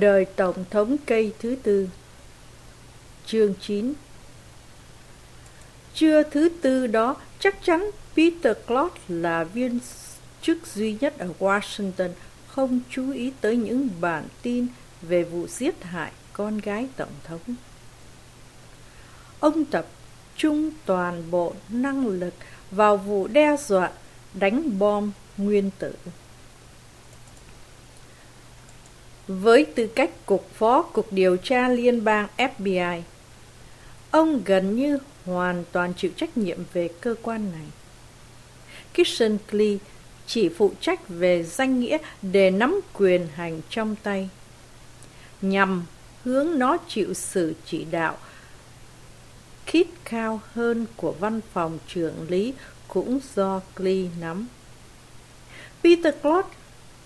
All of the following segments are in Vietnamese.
Đời Tổng thống cây thứ tư Chương 9 Trưa thứ tư đó, chắc chắn Peter Clot là viên chức duy nhất ở Washington không chú ý tới những bản tin về vụ giết hại con gái Tổng thống. Ông tập trung toàn bộ năng lực vào vụ đe dọa đánh bom nguyên tử. Với tư cách cục phó cục điều tra liên bang FBI, ông gần như hoàn toàn chịu trách nhiệm về cơ quan này. Kissinger chỉ phụ trách về danh nghĩa để nắm quyền hành trong tay, nhằm hướng nó chịu sự chỉ đạo khít cao hơn của văn phòng trưởng lý cũng do Klee nắm. Peter Clot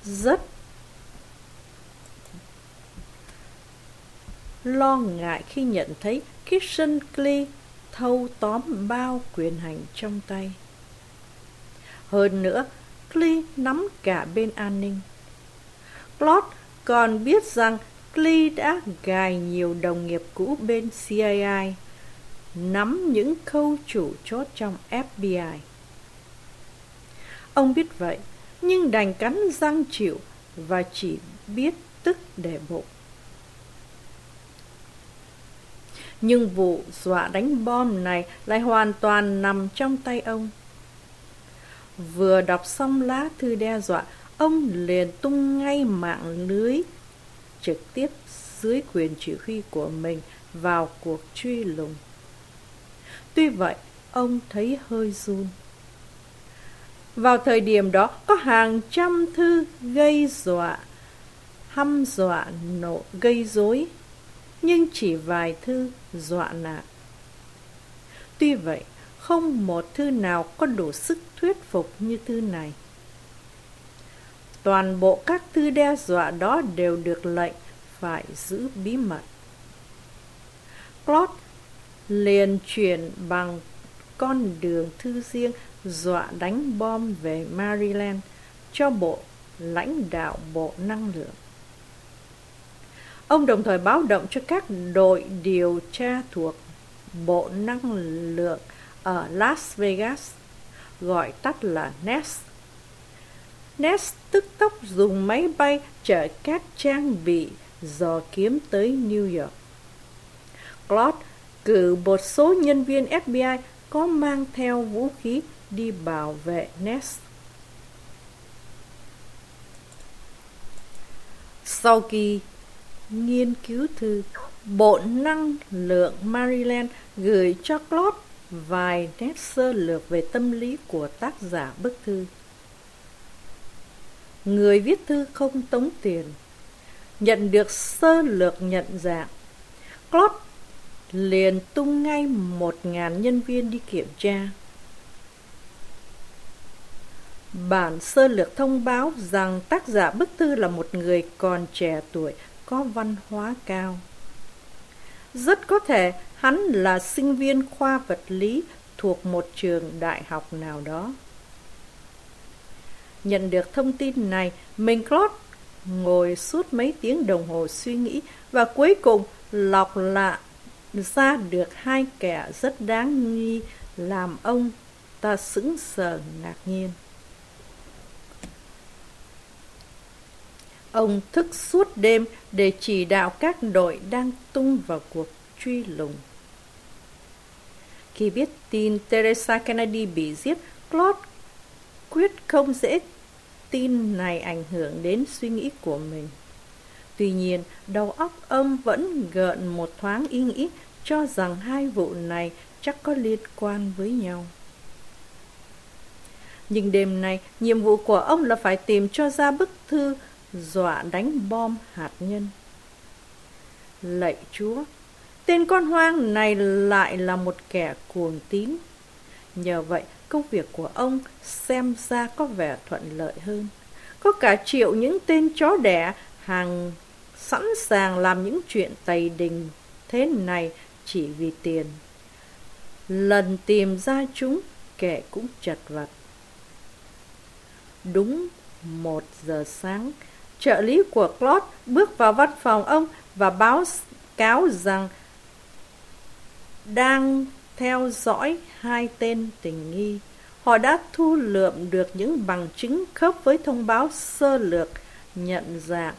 rất lo ngại khi nhận thấy Kissinger thâu tóm bao quyền hành trong tay. Hơn nữa, Klee nắm cả bên an ninh. Claude còn biết rằng Klee đã gài nhiều đồng nghiệp cũ bên CIA, nắm những khâu chủ chốt trong FBI. Ông biết vậy, nhưng đành cắn răng chịu và chỉ biết tức để bụng. Nhưng vụ dọa đánh bom này lại hoàn toàn nằm trong tay ông. Vừa đọc xong lá thư đe dọa, ông liền tung ngay mạng lưới trực tiếp dưới quyền chỉ huy của mình vào cuộc truy lùng. Tuy vậy, ông thấy hơi run. Vào thời điểm đó, có hàng trăm thư gây dọa, hăm dọa nộ gây rối nhưng chỉ vài thư dọa nạt. Tuy vậy, không một thư nào có đủ sức thuyết phục như thư này. Toàn bộ các thư đe dọa đó đều được lệnh phải giữ bí mật. Claude liền chuyển bằng con đường thư riêng dọa đánh bom về Maryland cho bộ lãnh đạo Bộ Năng lượng. Ông đồng thời báo động cho các đội điều tra thuộc Bộ Năng lượng ở Las Vegas, gọi tắt là NES. NES tức tốc dùng máy bay chở các trang bị dò kiếm tới New York. Claude cử một số nhân viên FBI có mang theo vũ khí đi bảo vệ NES. Sau khi nghiên cứu thư Bộ Năng lượng Maryland gửi cho Claude vài nét sơ lược về tâm lý của tác giả bức thư. Người viết thư không tống tiền, nhận được sơ lược nhận dạng. Claude liền tung ngay một ngàn nhân viên đi kiểm tra. Bản sơ lược thông báo rằng tác giả bức thư là một người còn trẻ tuổi có văn hóa cao. Rất có thể hắn là sinh viên khoa vật lý thuộc một trường đại học nào đó. Nhận được thông tin này, mình Claude ngồi suốt mấy tiếng đồng hồ suy nghĩ và cuối cùng lọc lạ ra được hai kẻ rất đáng nghi làm ông ta sững sờ ngạc nhiên. Ông thức suốt đêm để chỉ đạo các đội đang tung vào cuộc truy lùng. Khi biết tin Teresa Kennedy bị giết, Claude quyết không dễ tin này ảnh hưởng đến suy nghĩ của mình. Tuy nhiên, đầu óc ông vẫn gợn một thoáng ý nghĩ cho rằng hai vụ này chắc có liên quan với nhau. Nhưng đêm nay, nhiệm vụ của ông là phải tìm cho ra bức thư dọa đánh bom hạt nhân. Lạy Chúa, tên con hoang này lại là một kẻ cuồng tín. Nhờ vậy, công việc của ông xem ra có vẻ thuận lợi hơn. Có cả triệu những tên chó đẻ hàng sẵn sàng làm những chuyện tày đình thế này chỉ vì tiền. Lần tìm ra chúng, kẻ cũng chật vật. Đúng một giờ sáng, trợ lý của Claude bước vào văn phòng ông và báo cáo rằng đang theo dõi hai tên tình nghi. Họ đã thu lượm được những bằng chứng khớp với thông báo sơ lược nhận dạng.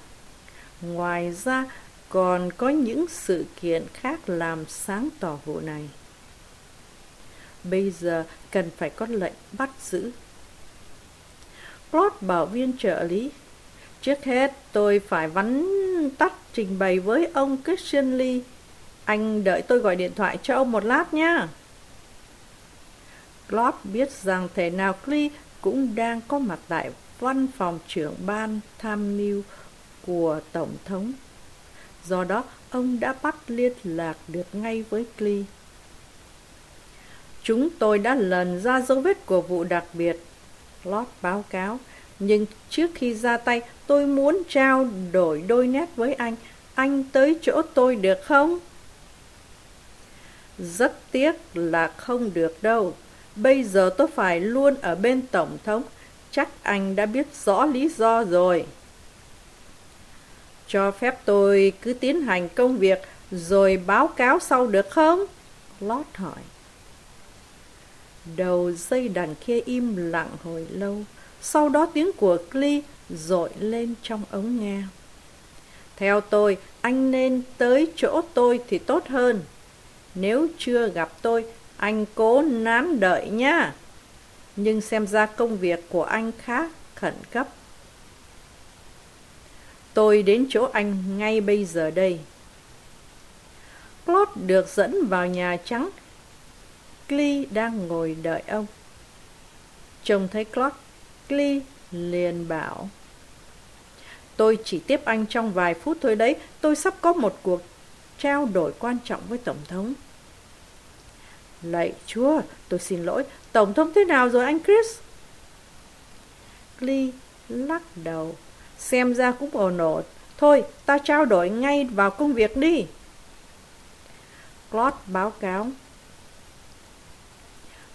Ngoài ra, còn có những sự kiện khác làm sáng tỏ vụ này. Bây giờ cần phải có lệnh bắt giữ. Claude bảo viên trợ lý Trước hết tôi phải vắn tắt trình bày với ông Christian Lee. Anh đợi tôi gọi điện thoại cho ông một lát nhé. Claude biết rằng thể nào Lee cũng đang có mặt tại văn phòng trưởng ban tham mưu của Tổng thống. Do đó, ông đã bắt liên lạc được ngay với Lee. Chúng tôi đã lần ra dấu vết của vụ đặc biệt, Claude báo cáo. Nhưng trước khi ra tay, tôi muốn trao đổi đôi nét với anh. Anh tới chỗ tôi được không? Rất tiếc là không được đâu. Bây giờ tôi phải luôn ở bên Tổng thống. Chắc anh đã biết rõ lý do rồi. Cho phép tôi cứ tiến hành công việc rồi báo cáo sau được không? Lót hỏi. Đầu dây đàn kia im lặng hồi lâu. Sau đó tiếng của Clee dội lên trong ống nghe. Theo tôi, anh nên tới chỗ tôi thì tốt hơn. Nếu chưa gặp tôi, anh cố nán đợi nhá. Nhưng xem ra công việc của anh khá khẩn cấp. Tôi đến chỗ anh ngay bây giờ đây. Claude được dẫn vào Nhà Trắng. Clee đang ngồi đợi ông. Trông thấy Claude, Clee liền bảo. Tôi chỉ tiếp anh trong vài phút thôi đấy, tôi sắp có một cuộc trao đổi quan trọng với Tổng thống. Lạy chúa, tôi xin lỗi, Tổng thống thế nào rồi anh Chris? Lee lắc đầu, xem ra cũng ổn ổn. Thôi, ta trao đổi ngay vào công việc đi. Claude báo cáo.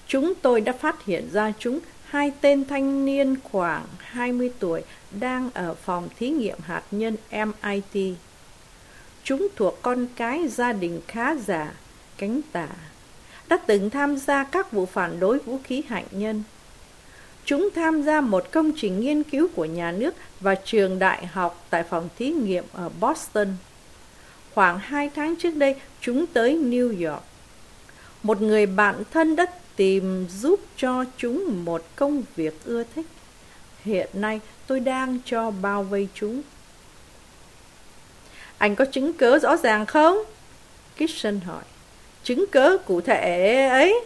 Chúng tôi đã phát hiện ra chúng hai tên thanh niên khoảng 20 tuổi đang ở phòng thí nghiệm hạt nhân MIT. Chúng thuộc con cái gia đình khá giả, cánh tả, đã từng tham gia các vụ phản đối vũ khí hạt nhân. Chúng tham gia một công trình nghiên cứu của nhà nước và trường đại học tại phòng thí nghiệm ở Boston. Khoảng hai tháng trước đây, chúng tới New York. Một người bạn thân đất tìm giúp cho chúng một công việc ưa thích. Hiện nay tôi đang cho bao vây chúng. Anh có chứng cớ rõ ràng không? Kitchen hỏi. Chứng cớ cụ thể ấy?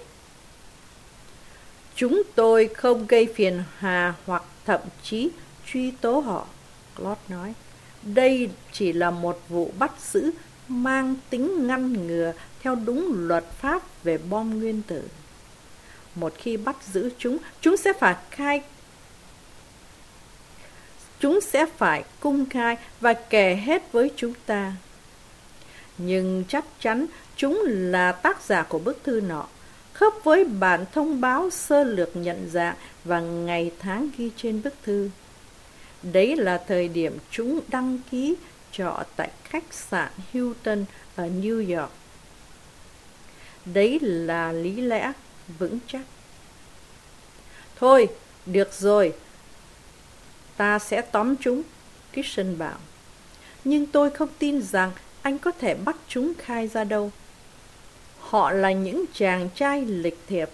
Chúng tôi không gây phiền hà hoặc thậm chí truy tố họ, Claude nói. Đây chỉ là một vụ bắt giữ mang tính ngăn ngừa theo đúng luật pháp về bom nguyên tử. Một khi bắt giữ chúng, chúng sẽ phải khai chúng sẽ phải cung khai và kể hết với chúng ta. Nhưng chắc chắn chúng là tác giả của bức thư nọ, khớp với bản thông báo sơ lược nhận dạng và ngày tháng ghi trên bức thư. Đấy là thời điểm chúng đăng ký trọ tại khách sạn Hilton ở New York. Đấy là lý lẽ vững chắc. Thôi, được rồi, ta sẽ tóm chúng, Kitchen bảo. Nhưng tôi không tin rằng anh có thể bắt chúng khai ra đâu. Họ là những chàng trai lịch thiệp.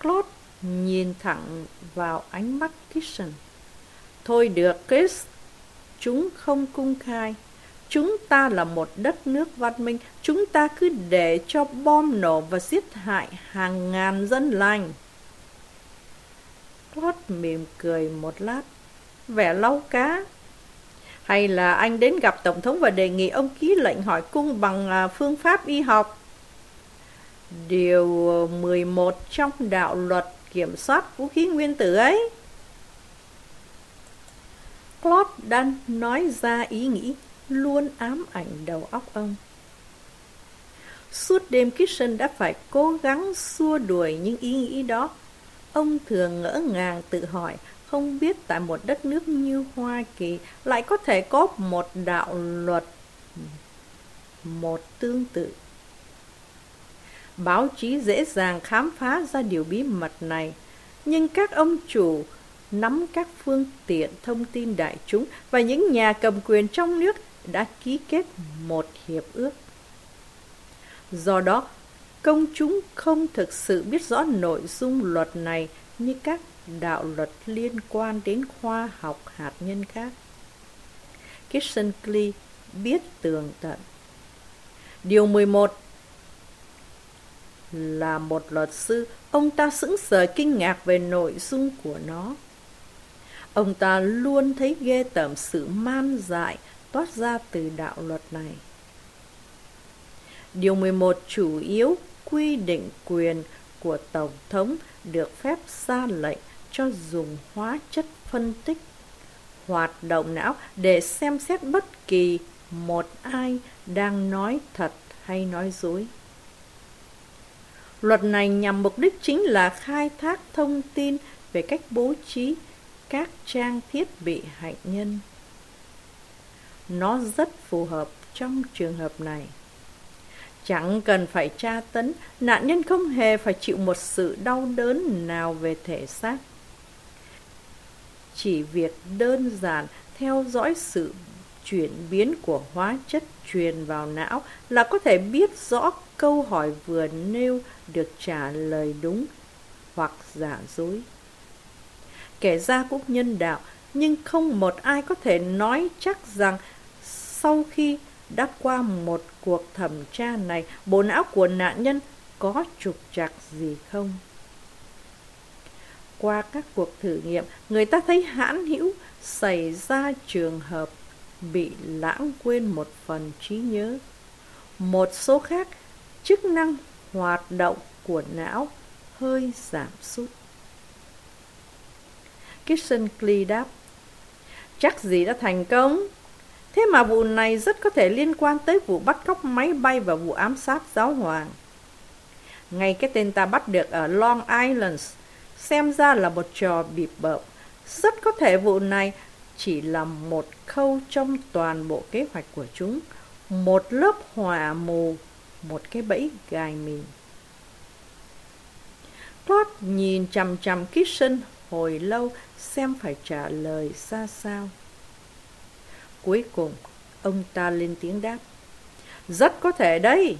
Claude nhìn thẳng vào ánh mắt Kitchen. Thôi được, Chris. Chúng không cung khai. Chúng ta là một đất nước văn minh. Chúng ta cứ để cho bom nổ và giết hại hàng ngàn dân lành. Claude mỉm cười một lát. Vẻ lau cá. Hay là anh đến gặp Tổng thống và đề nghị ông ký lệnh hỏi cung bằng à, phương pháp y học? Điều 11 trong đạo luật kiểm soát vũ khí nguyên tử ấy. Claude đang nói ra ý nghĩ luôn ám ảnh đầu óc ông. Suốt đêm Kitchen đã phải cố gắng xua đuổi những ý nghĩ đó. Ông thường ngỡ ngàng tự hỏi không biết tại một đất nước như Hoa Kỳ lại có thể có một đạo luật một tương tự. Báo chí dễ dàng khám phá ra điều bí mật này, nhưng các ông chủ nắm các phương tiện thông tin đại chúng và những nhà cầm quyền trong nước đã ký kết một hiệp ước. Do đó, công chúng không thực sự biết rõ nội dung luật này như các đạo luật liên quan đến khoa học hạt nhân khác. Kissinger biết tường tận. Điều 11 Là một luật sư, ông ta sững sờ kinh ngạc về nội dung của nó. Ông ta luôn thấy ghê tởm sự man dại toát ra từ đạo luật này. Điều 11 chủ yếu quy định quyền của Tổng thống được phép ra lệnh cho dùng hóa chất phân tích, hoạt động não để xem xét bất kỳ một ai đang nói thật hay nói dối. Luật này nhằm mục đích chính là khai thác thông tin về cách bố trí các trang thiết bị hạnh nhân. Nó rất phù hợp trong trường hợp này. Chẳng cần phải tra tấn, nạn nhân không hề phải chịu một sự đau đớn nào về thể xác. Chỉ việc đơn giản theo dõi sự chuyển biến của hóa chất truyền vào não là có thể biết rõ câu hỏi vừa nêu được trả lời đúng hoặc giả dối. Kẻ ra cũng nhân đạo, nhưng không một ai có thể nói chắc rằng sau khi đã qua một cuộc thẩm tra này, bộ não của nạn nhân có trục trặc gì không? Qua các cuộc thử nghiệm, người ta thấy hãn hữu xảy ra trường hợp bị lãng quên một phần trí nhớ. Một số khác, chức năng hoạt động của não hơi giảm sút. Kissinger đáp, chắc gì đã thành công. Thế mà vụ này rất có thể liên quan tới vụ bắt cóc máy bay và vụ ám sát giáo hoàng. Ngay cái tên ta bắt được ở Long Island xem ra là một trò bịp bợm. Rất có thể vụ này chỉ là một khâu trong toàn bộ kế hoạch của chúng, một lớp hỏa mù, một cái bẫy gài mìn. Todd nhìn chằm chằm Kitchen hồi lâu xem phải trả lời ra sao. Cuối cùng, ông ta lên tiếng đáp. Rất có thể đấy.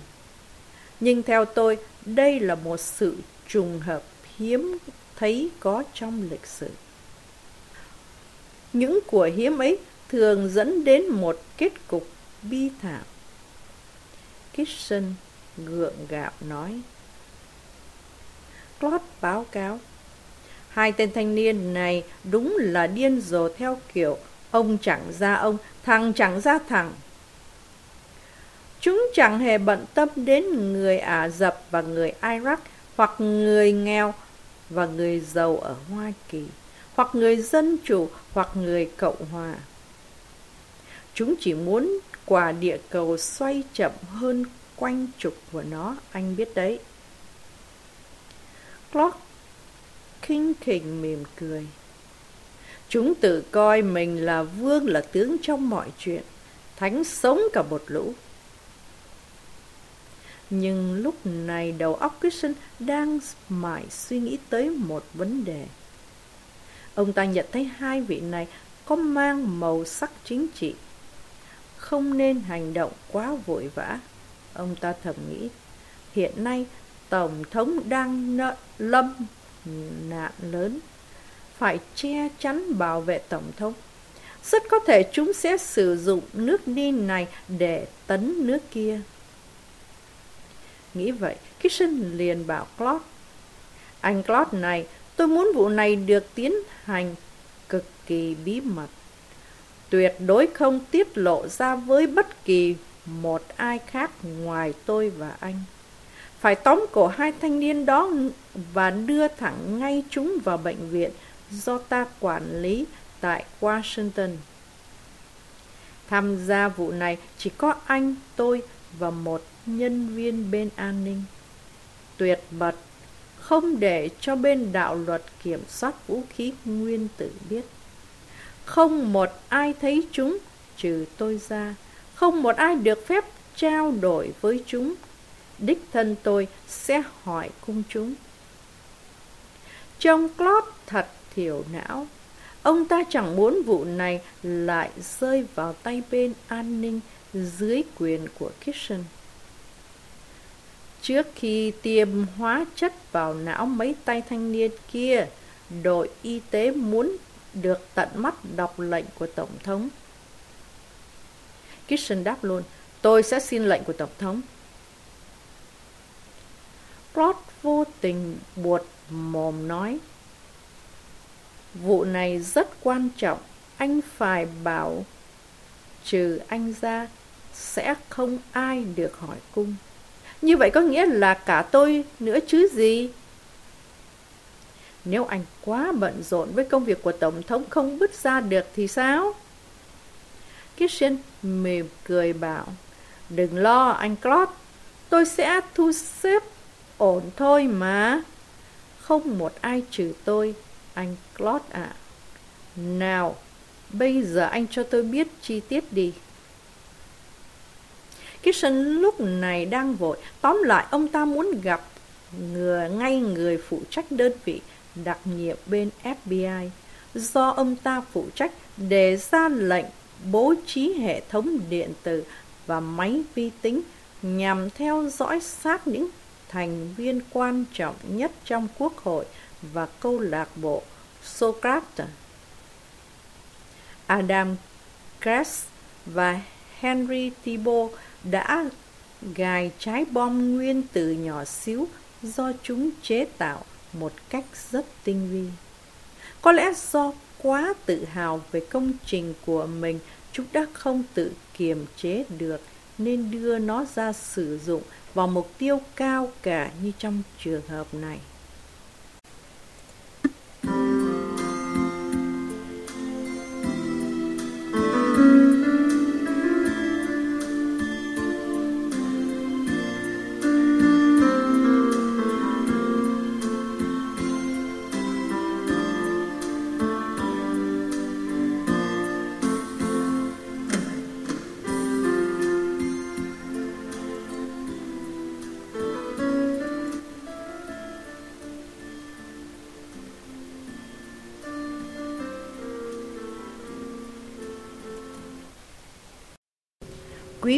Nhưng theo tôi, đây là một sự trùng hợp hiếm thấy có trong lịch sử. Những của hiếm ấy thường dẫn đến một kết cục bi thảm. Kitson gượng gạo nói. Claude báo cáo. Hai tên thanh niên này đúng là điên rồ theo kiểu ông chẳng ra ông, thằng chẳng ra thằng. Chúng chẳng hề bận tâm đến người Ả Rập và người Iraq hoặc người nghèo và người giàu ở Hoa Kỳ hoặc người dân chủ hoặc người cộng hòa. Chúng chỉ muốn quả địa cầu xoay chậm hơn quanh trục của nó, anh biết đấy. Clark khinh khỉnh mỉm cười. Chúng tự coi mình là vương là tướng trong mọi chuyện, thánh sống cả một lũ. Nhưng lúc này đầu óc Christian đang mãi suy nghĩ tới một vấn đề. Ông ta nhận thấy hai vị này có mang màu sắc chính trị. Không nên hành động quá vội vã. Ông ta thầm nghĩ, hiện nay Tổng thống đang nợ lâm nạn lớn. Phải che chắn bảo vệ Tổng thống. Rất có thể chúng sẽ sử dụng nước đi này để tấn nước kia. Nghĩ vậy, Kitchen liền bảo Claude. Anh Claude này, tôi muốn vụ này được tiến hành cực kỳ bí mật. Tuyệt đối không tiết lộ ra với bất kỳ một ai khác ngoài tôi và anh. Phải tóm cổ hai thanh niên đó và đưa thẳng ngay chúng vào bệnh viện do ta quản lý tại Washington. Tham gia vụ này chỉ có anh, tôi và một nhân viên bên an ninh. Tuyệt mật, không để cho bên đạo luật kiểm soát vũ khí nguyên tử biết. Không một ai thấy chúng trừ tôi ra, không một ai được phép trao đổi với chúng. Đích thân tôi sẽ hỏi cung chúng. Trông Claude thật thiểu não. Ông ta chẳng muốn vụ này lại rơi vào tay bên an ninh dưới quyền của Kitchen. Trước khi tiêm hóa chất vào não mấy tay thanh niên kia, đội y tế muốn được tận mắt đọc lệnh của Tổng thống. Kitchen đáp luôn, tôi sẽ xin lệnh của Tổng thống. Rod vô tình buột mồm nói, vụ này rất quan trọng, anh phải bảo, trừ anh ra, sẽ không ai được hỏi cung. Như vậy có nghĩa là cả tôi nữa chứ gì? Nếu anh quá bận rộn với công việc của Tổng thống không bứt ra được thì sao? Kitchen mỉm cười bảo, đừng lo anh Claude, tôi sẽ thu xếp ổn thôi mà. Không một ai trừ tôi, anh Claude ạ. À. Nào, bây giờ anh cho tôi biết chi tiết đi. Kitchen lúc này đang vội, tóm lại ông ta muốn gặp người, ngay người phụ trách đơn vị đặc nhiệm bên FBI do ông ta phụ trách để ra lệnh bố trí hệ thống điện tử và máy vi tính nhằm theo dõi sát những thành viên quan trọng nhất trong quốc hội và câu lạc bộ Socrates. Adam Kress và Henry Thibault đã gài trái bom nguyên tử nhỏ xíu do chúng chế tạo một cách rất tinh vi. Có lẽ do quá tự hào về công trình của mình, chúng đã không tự kiềm chế được nên đưa nó ra sử dụng vào mục tiêu cao cả như trong trường hợp này.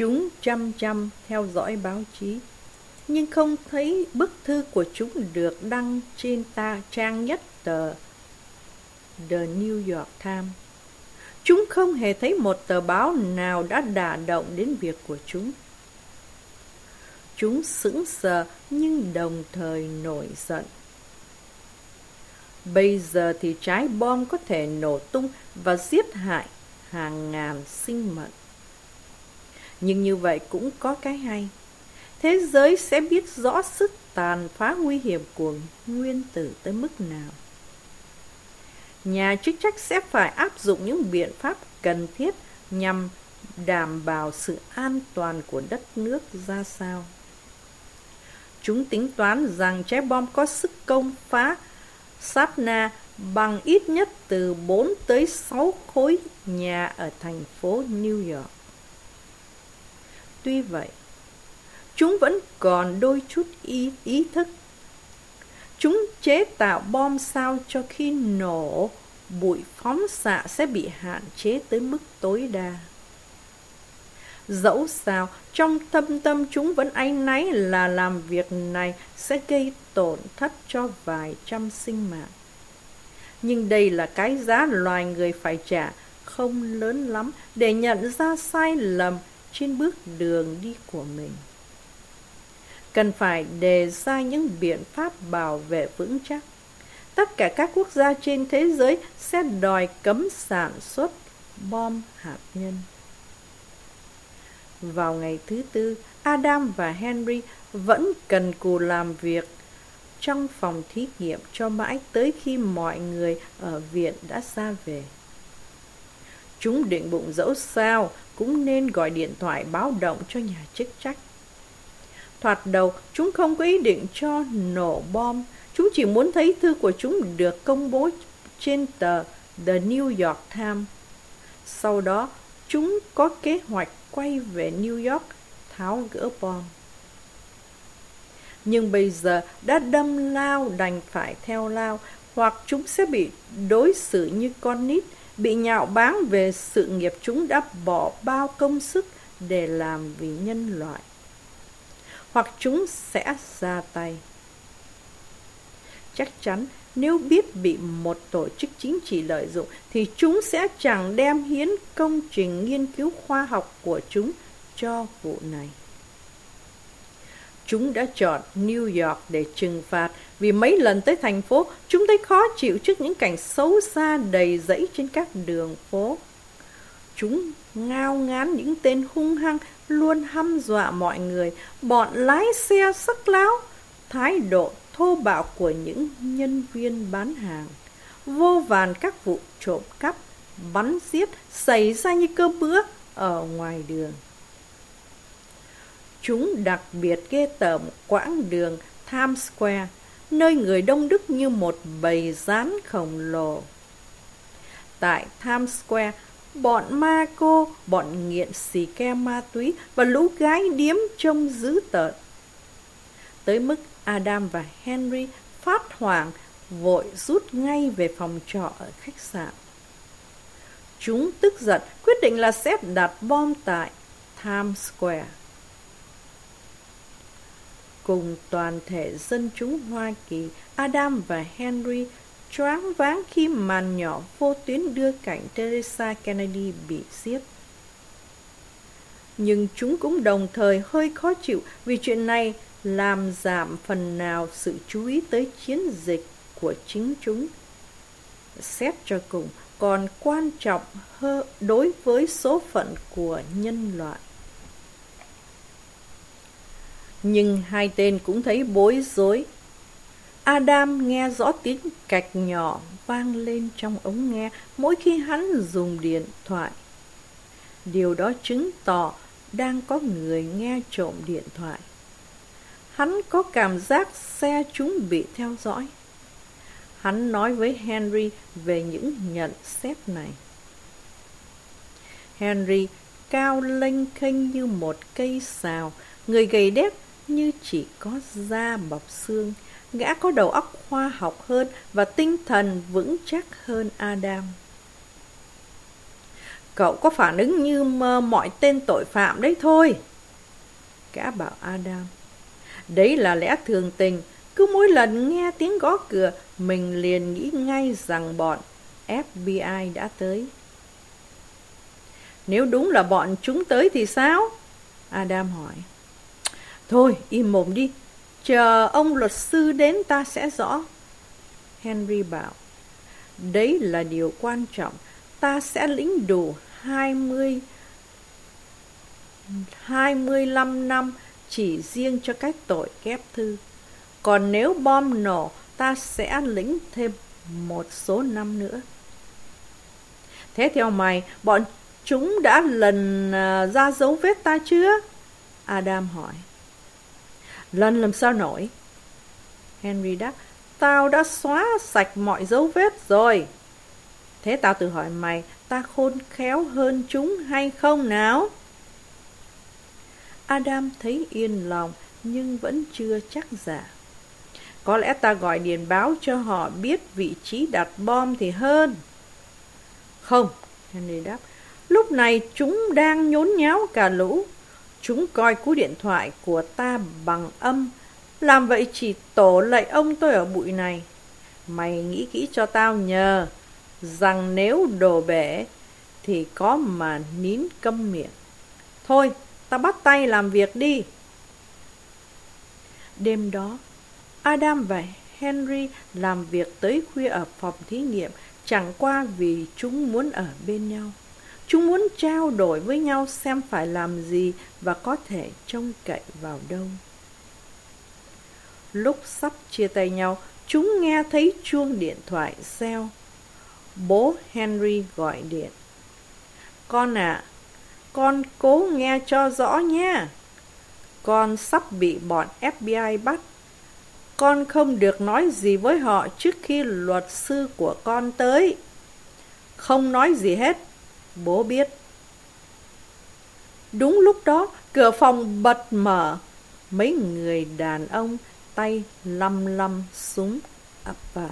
Chúng chăm chăm theo dõi báo chí, nhưng không thấy bức thư của chúng được đăng trên ta trang nhất tờ The New York Times. Chúng không hề thấy một tờ báo nào đã đả động đến việc của chúng. Chúng sững sờ nhưng đồng thời nổi giận. Bây giờ thì trái bom có thể nổ tung và giết hại hàng ngàn sinh mệnh. Nhưng như vậy cũng có cái hay. Thế giới sẽ biết rõ sức tàn phá nguy hiểm của nguyên tử tới mức nào. Nhà chức trách sẽ phải áp dụng những biện pháp cần thiết nhằm đảm bảo sự an toàn của đất nước ra sao. Chúng tính toán rằng trái bom có sức công phá sát na bằng ít nhất từ 4 tới 6 khối nhà ở thành phố New York. Tuy vậy, chúng vẫn còn đôi chút ý, ý thức. Chúng chế tạo bom sao cho khi nổ bụi phóng xạ sẽ bị hạn chế tới mức tối đa. Dẫu sao, trong tâm tâm chúng vẫn áy náy là làm việc này sẽ gây tổn thất cho vài trăm sinh mạng. Nhưng đây là cái giá loài người phải trả không lớn lắm để nhận ra sai lầm trên bước đường đi của mình. Cần phải đề ra những biện pháp bảo vệ vững chắc. Tất cả các quốc gia trên thế giới sẽ đòi cấm sản xuất bom hạt nhân. Vào ngày thứ tư, Adam và Henry vẫn cần cù làm việc trong phòng thí nghiệm cho mãi tới khi mọi người ở viện đã ra về. Chúng định bụng dẫu sao cũng nên gọi điện thoại báo động cho nhà chức trách. Thoạt đầu, chúng không có ý định cho nổ bom, chúng chỉ muốn thấy thư của chúng được công bố trên tờ The New York Times. Sau đó, chúng có kế hoạch quay về New York tháo gỡ bom. Nhưng bây giờ đã đâm lao đành phải theo lao, hoặc chúng sẽ bị đối xử như con nít, bị nhạo báng về sự nghiệp chúng đã bỏ bao công sức để làm vì nhân loại. Hoặc chúng sẽ ra tay. Chắc chắn, nếu biết bị một tổ chức chính trị lợi dụng, thì chúng sẽ chẳng đem hiến công trình nghiên cứu khoa học của chúng cho vụ này. Chúng đã chọn New York để trừng phạt vì mấy lần tới thành phố chúng thấy khó chịu trước những cảnh xấu xa đầy rẫy trên các đường phố. Chúng ngao ngán những tên hung hăng luôn hăm dọa mọi người, bọn lái xe sắc láo, thái độ thô bạo của những nhân viên bán hàng. Vô vàn các vụ trộm cắp, bắn giết xảy ra như cơm bữa ở ngoài đường. Chúng đặc biệt ghê tởm quãng đường Times Square, nơi người đông đúc như một bầy rán khổng lồ. Tại Times Square, bọn ma cô, bọn nghiện xì ke ma túy và lũ gái điếm trông dữ tợn. Tới mức Adam và Henry phát hoảng vội rút ngay về phòng trọ ở khách sạn. Chúng tức giận quyết định là sẽ đặt bom tại Times Square. Cùng toàn thể dân chúng Hoa Kỳ, Adam và Henry choáng váng khi màn nhỏ vô tuyến đưa cảnh Teresa Kennedy bị giết. Nhưng chúng cũng đồng thời hơi khó chịu vì chuyện này làm giảm phần nào sự chú ý tới chiến dịch của chính chúng. Xét cho cùng, còn quan trọng hơn đối với số phận của nhân loại. Nhưng hai tên cũng thấy bối rối. Adam nghe rõ tiếng cạch nhỏ vang lên trong ống nghe mỗi khi hắn dùng điện thoại. Điều đó chứng tỏ đang có người nghe trộm điện thoại. Hắn có cảm giác xe chúng bị theo dõi. Hắn nói với Henry về những nhận xét này. Henry cao lênh khênh như một cây xào, người gầy đét như chỉ có da bọc xương. Gã có đầu óc khoa học hơn và tinh thần vững chắc hơn Adam. Cậu có phản ứng như mọi tên tội phạm đấy thôi. Gã bảo Adam. Đấy là lẽ thường tình, cứ mỗi lần nghe tiếng gõ cửa, mình liền nghĩ ngay rằng bọn FBI đã tới. Nếu đúng là bọn chúng tới thì sao? Adam hỏi. Thôi, im mồm đi, chờ ông luật sư đến ta sẽ rõ. Henry bảo, đấy là điều quan trọng, ta sẽ lĩnh đủ hai mươi hai mươi lăm năm chỉ riêng cho cách tội ghép thư. Còn nếu bom nổ, ta sẽ lĩnh thêm một số năm nữa. Thế theo mày, bọn chúng đã lần à, ra dấu vết ta chưa? Adam hỏi. Lần làm sao nổi? Henry đáp, tao đã xóa sạch mọi dấu vết rồi. Thế tao tự hỏi mày, ta khôn khéo hơn chúng hay không nào? Adam thấy yên lòng nhưng vẫn chưa chắc giả. Có lẽ ta gọi điện báo cho họ biết vị trí đặt bom thì hơn. Không, Henry đáp. Lúc này chúng đang nhốn nháo cả lũ. Chúng coi cú điện thoại của ta bằng âm. Làm vậy chỉ tổ lạy ông tôi ở bụi này. Mày nghĩ kỹ cho tao nhờ. Rằng nếu đồ bể thì có mà nín câm miệng. Thôi, ta bắt tay làm việc đi. Đêm đó, Adam và Henry làm việc tới khuya ở phòng thí nghiệm chẳng qua vì chúng muốn ở bên nhau. Chúng muốn trao đổi với nhau xem phải làm gì và có thể trông cậy vào đâu. Lúc sắp chia tay nhau, chúng nghe thấy chuông điện thoại reo. Bố Henry gọi điện. Con ạ, à, con cố nghe cho rõ nha. Con sắp bị bọn FBI bắt. Con không được nói gì với họ trước khi luật sư của con tới. Không nói gì hết, bố biết. Đúng lúc đó, cửa phòng bật mở. Mấy người đàn ông tay lăm lăm súng ập vào.